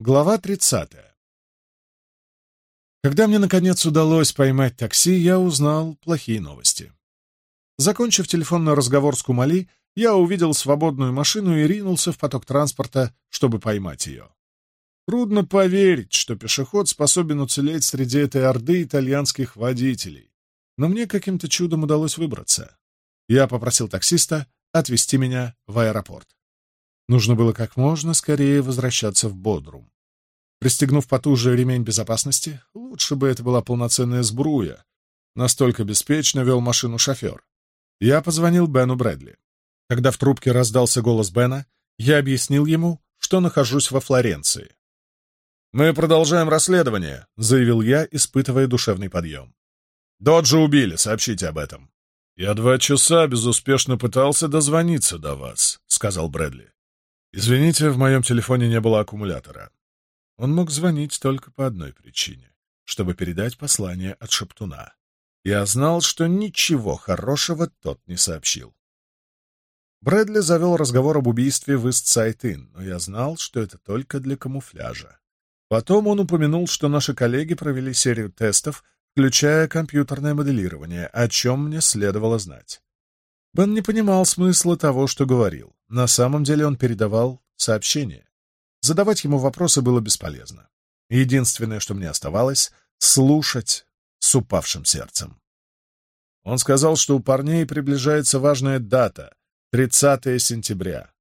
Глава 30. Когда мне, наконец, удалось поймать такси, я узнал плохие новости. Закончив телефонный разговор с Кумали, я увидел свободную машину и ринулся в поток транспорта, чтобы поймать ее. Трудно поверить, что пешеход способен уцелеть среди этой орды итальянских водителей, но мне каким-то чудом удалось выбраться. Я попросил таксиста отвезти меня в аэропорт. Нужно было как можно скорее возвращаться в Бодрум. Пристегнув потуже ремень безопасности, лучше бы это была полноценная сбруя. Настолько беспечно вел машину шофер. Я позвонил Бену Брэдли. Когда в трубке раздался голос Бена, я объяснил ему, что нахожусь во Флоренции. «Мы продолжаем расследование», — заявил я, испытывая душевный подъем. Доджа убили, сообщите об этом». «Я два часа безуспешно пытался дозвониться до вас», — сказал Брэдли. Извините, в моем телефоне не было аккумулятора. Он мог звонить только по одной причине, чтобы передать послание от Шептуна. Я знал, что ничего хорошего тот не сообщил. Брэдли завел разговор об убийстве в Истсайтин, но я знал, что это только для камуфляжа. Потом он упомянул, что наши коллеги провели серию тестов, включая компьютерное моделирование, о чем мне следовало знать. Бен не понимал смысла того, что говорил. На самом деле он передавал сообщение. Задавать ему вопросы было бесполезно. Единственное, что мне оставалось — слушать с упавшим сердцем. Он сказал, что у парней приближается важная дата — 30 сентября.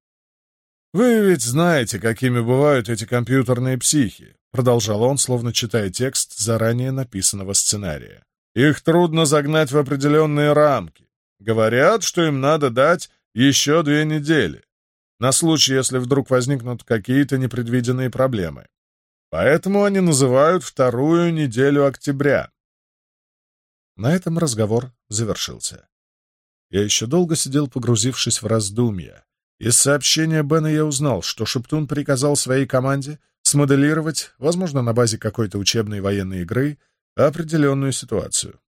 «Вы ведь знаете, какими бывают эти компьютерные психи», — продолжал он, словно читая текст заранее написанного сценария. «Их трудно загнать в определенные рамки. Говорят, что им надо дать еще две недели, на случай, если вдруг возникнут какие-то непредвиденные проблемы. Поэтому они называют вторую неделю октября. На этом разговор завершился. Я еще долго сидел, погрузившись в раздумья. Из сообщения Бена я узнал, что Шептун приказал своей команде смоделировать, возможно, на базе какой-то учебной военной игры, определенную ситуацию.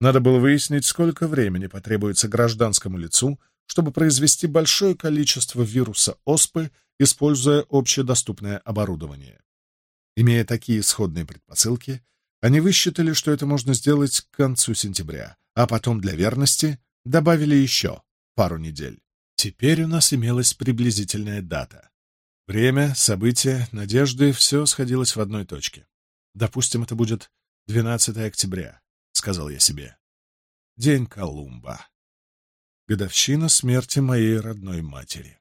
Надо было выяснить, сколько времени потребуется гражданскому лицу чтобы произвести большое количество вируса оспы, используя общедоступное оборудование. Имея такие исходные предпосылки, они высчитали, что это можно сделать к концу сентября, а потом для верности добавили еще пару недель. Теперь у нас имелась приблизительная дата. Время, события, надежды — все сходилось в одной точке. Допустим, это будет 12 октября, — сказал я себе. День Колумба годовщина смерти моей родной матери.